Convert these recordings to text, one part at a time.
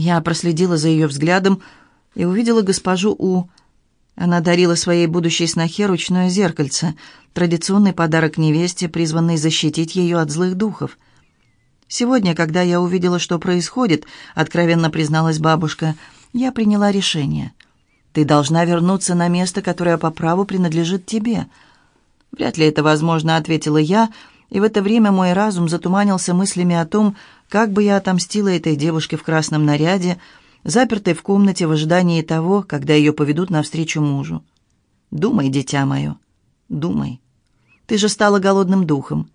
Я проследила за ее взглядом и увидела госпожу У. Она дарила своей будущей снохе ручное зеркальце, традиционный подарок невесте, призванный защитить ее от злых духов. «Сегодня, когда я увидела, что происходит», — откровенно призналась бабушка, — «я приняла решение. Ты должна вернуться на место, которое по праву принадлежит тебе». «Вряд ли это возможно», — ответила я, и в это время мой разум затуманился мыслями о том, как бы я отомстила этой девушке в красном наряде, запертой в комнате в ожидании того, когда ее поведут навстречу мужу. «Думай, дитя мое, думай. Ты же стала голодным духом.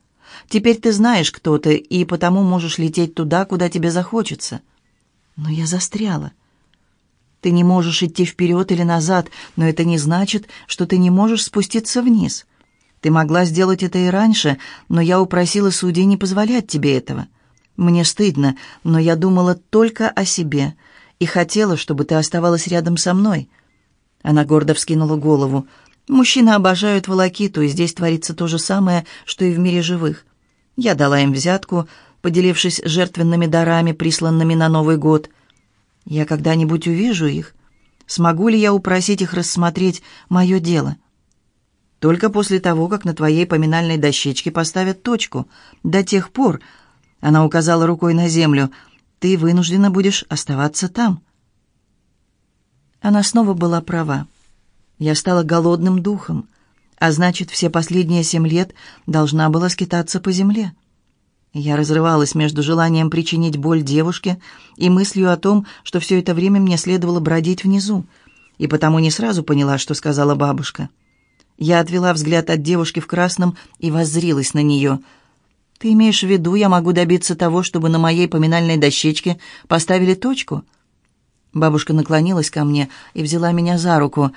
Теперь ты знаешь, кто ты, и потому можешь лететь туда, куда тебе захочется». Но я застряла. Ты не можешь идти вперед или назад, но это не значит, что ты не можешь спуститься вниз. Ты могла сделать это и раньше, но я упросила судей не позволять тебе этого. Мне стыдно, но я думала только о себе и хотела, чтобы ты оставалась рядом со мной». Она гордо вскинула голову. «Мужчины обожают волокиту, и здесь творится то же самое, что и в мире живых. Я дала им взятку, поделившись жертвенными дарами, присланными на Новый год. Я когда-нибудь увижу их? Смогу ли я упросить их рассмотреть мое дело?» «Только после того, как на твоей поминальной дощечке поставят точку. До тех пор, она указала рукой на землю. «Ты вынуждена будешь оставаться там». Она снова была права. Я стала голодным духом, а значит, все последние семь лет должна была скитаться по земле. Я разрывалась между желанием причинить боль девушке и мыслью о том, что все это время мне следовало бродить внизу, и потому не сразу поняла, что сказала бабушка. Я отвела взгляд от девушки в красном и воззрилась на нее — «Ты имеешь в виду, я могу добиться того, чтобы на моей поминальной дощечке поставили точку?» Бабушка наклонилась ко мне и взяла меня за руку.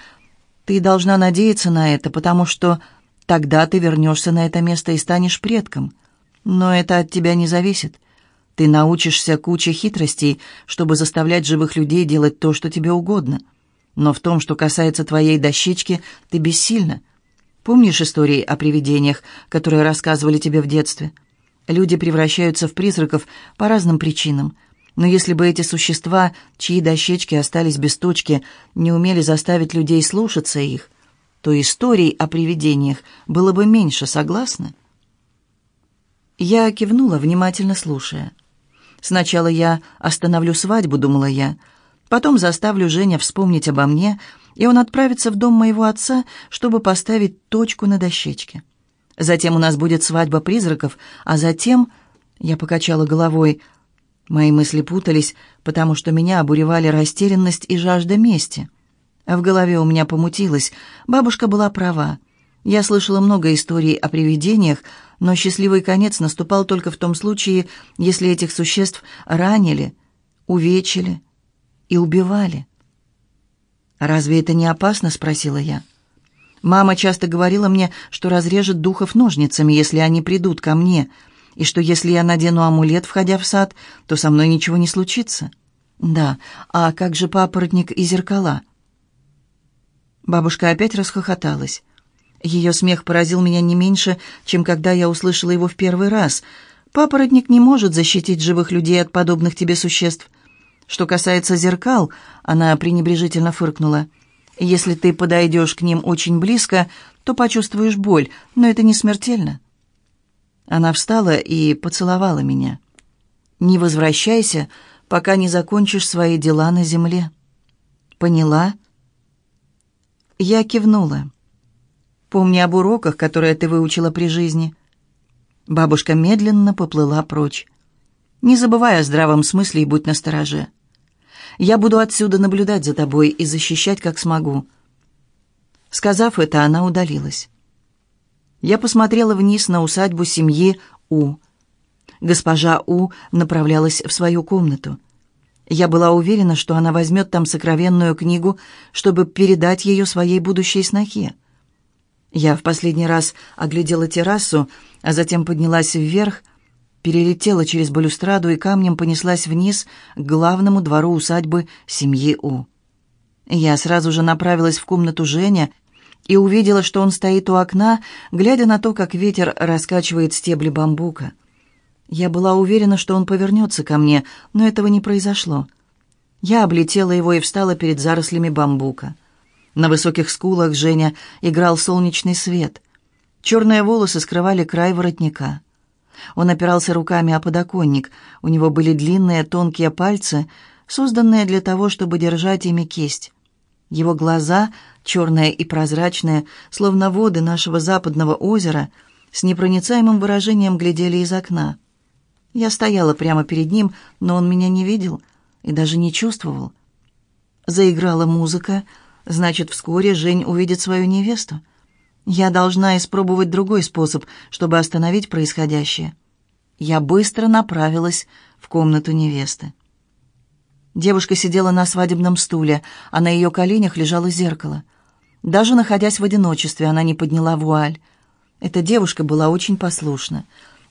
«Ты должна надеяться на это, потому что тогда ты вернешься на это место и станешь предком. Но это от тебя не зависит. Ты научишься куче хитростей, чтобы заставлять живых людей делать то, что тебе угодно. Но в том, что касается твоей дощечки, ты бессильна. Помнишь истории о привидениях, которые рассказывали тебе в детстве?» Люди превращаются в призраков по разным причинам. Но если бы эти существа, чьи дощечки остались без точки, не умели заставить людей слушаться их, то историй о привидениях было бы меньше, согласны? Я кивнула, внимательно слушая. «Сначала я остановлю свадьбу», — думала я. «Потом заставлю Женя вспомнить обо мне, и он отправится в дом моего отца, чтобы поставить точку на дощечке». Затем у нас будет свадьба призраков, а затем...» Я покачала головой. Мои мысли путались, потому что меня обуревали растерянность и жажда мести. В голове у меня помутилось. Бабушка была права. Я слышала много историй о привидениях, но счастливый конец наступал только в том случае, если этих существ ранили, увечили и убивали. «Разве это не опасно?» — спросила я. Мама часто говорила мне, что разрежет духов ножницами, если они придут ко мне, и что если я надену амулет, входя в сад, то со мной ничего не случится. Да, а как же папоротник и зеркала? Бабушка опять расхохоталась. Ее смех поразил меня не меньше, чем когда я услышала его в первый раз. Папоротник не может защитить живых людей от подобных тебе существ. Что касается зеркал, она пренебрежительно фыркнула — если ты подойдешь к ним очень близко, то почувствуешь боль, но это не смертельно». Она встала и поцеловала меня. «Не возвращайся, пока не закончишь свои дела на земле». «Поняла?» Я кивнула. «Помни об уроках, которые ты выучила при жизни». Бабушка медленно поплыла прочь. «Не забывай о здравом смысле и будь настороже. Я буду отсюда наблюдать за тобой и защищать, как смогу». Сказав это, она удалилась. Я посмотрела вниз на усадьбу семьи У. Госпожа У направлялась в свою комнату. Я была уверена, что она возьмет там сокровенную книгу, чтобы передать ее своей будущей снохе. Я в последний раз оглядела террасу, а затем поднялась вверх перелетела через балюстраду и камнем понеслась вниз к главному двору усадьбы семьи У. Я сразу же направилась в комнату Женя и увидела, что он стоит у окна, глядя на то, как ветер раскачивает стебли бамбука. Я была уверена, что он повернется ко мне, но этого не произошло. Я облетела его и встала перед зарослями бамбука. На высоких скулах Женя играл солнечный свет. Черные волосы скрывали край воротника. Он опирался руками о подоконник. У него были длинные тонкие пальцы, созданные для того, чтобы держать ими кисть. Его глаза, черные и прозрачные, словно воды нашего западного озера, с непроницаемым выражением глядели из окна. Я стояла прямо перед ним, но он меня не видел и даже не чувствовал. Заиграла музыка, значит, вскоре Жень увидит свою невесту. Я должна испробовать другой способ, чтобы остановить происходящее. Я быстро направилась в комнату невесты. Девушка сидела на свадебном стуле, а на ее коленях лежало зеркало. Даже находясь в одиночестве, она не подняла вуаль. Эта девушка была очень послушна.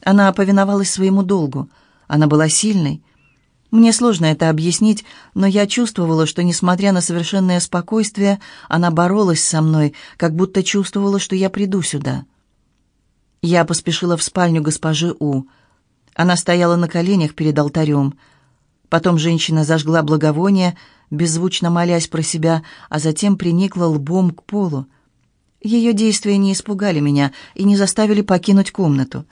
Она повиновалась своему долгу. Она была сильной. Мне сложно это объяснить, но я чувствовала, что, несмотря на совершенное спокойствие, она боролась со мной, как будто чувствовала, что я приду сюда. Я поспешила в спальню госпожи У. Она стояла на коленях перед алтарем. Потом женщина зажгла благовоние, беззвучно молясь про себя, а затем приникла лбом к полу. Ее действия не испугали меня и не заставили покинуть комнату.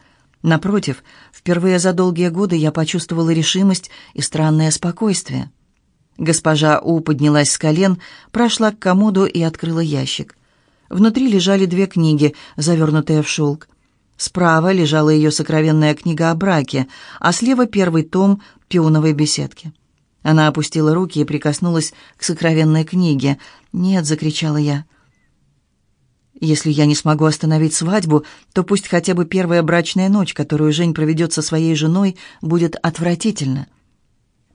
Напротив, впервые за долгие годы я почувствовала решимость и странное спокойствие. Госпожа У поднялась с колен, прошла к комоду и открыла ящик. Внутри лежали две книги, завернутые в шелк. Справа лежала ее сокровенная книга о браке, а слева первый том пионовой беседки. Она опустила руки и прикоснулась к сокровенной книге. «Нет», — закричала я, если я не смогу остановить свадьбу, то пусть хотя бы первая брачная ночь, которую Жень проведет со своей женой, будет отвратительна.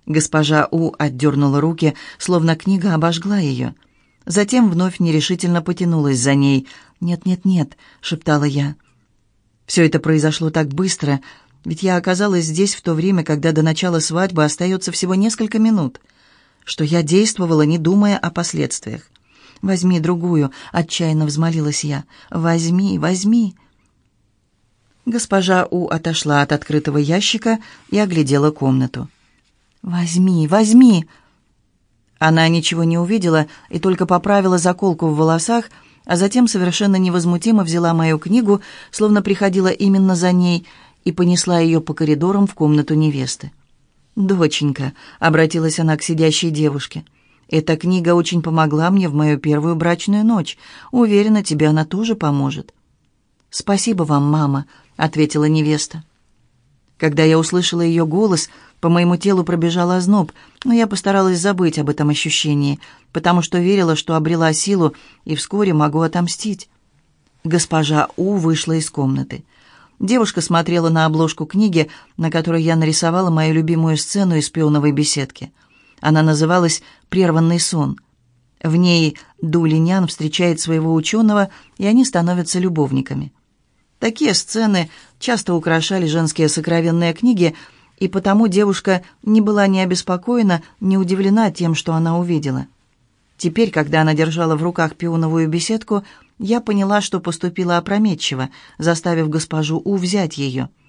Госпожа У отдернула руки, словно книга обожгла ее. Затем вновь нерешительно потянулась за ней. «Нет-нет-нет», — шептала я. Все это произошло так быстро, ведь я оказалась здесь в то время, когда до начала свадьбы остается всего несколько минут, что я действовала, не думая о последствиях. «Возьми другую», — отчаянно взмолилась я. «Возьми, возьми». Госпожа У отошла от открытого ящика и оглядела комнату. «Возьми, возьми!» Она ничего не увидела и только поправила заколку в волосах, а затем совершенно невозмутимо взяла мою книгу, словно приходила именно за ней, и понесла ее по коридорам в комнату невесты. «Доченька», — обратилась она к сидящей девушке, — эта книга очень помогла мне в мою первую брачную ночь. Уверена, тебе она тоже поможет». «Спасибо вам, мама», — ответила невеста. Когда я услышала ее голос, по моему телу пробежал озноб, но я постаралась забыть об этом ощущении, потому что верила, что обрела силу и вскоре могу отомстить. Госпожа У вышла из комнаты. Девушка смотрела на обложку книги, на которой я нарисовала мою любимую сцену из пионовой беседки — она называлась «Прерванный сон». В ней Дулинян встречает своего ученого, и они становятся любовниками. Такие сцены часто украшали женские сокровенные книги, и потому девушка не была ни обеспокоена, ни удивлена тем, что она увидела. Теперь, когда она держала в руках пионовую беседку, я поняла, что поступила опрометчиво, заставив госпожу У взять ее –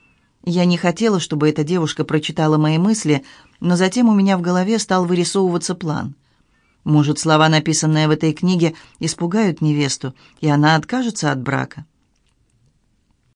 я не хотела, чтобы эта девушка прочитала мои мысли, но затем у меня в голове стал вырисовываться план. Может, слова, написанные в этой книге, испугают невесту, и она откажется от брака.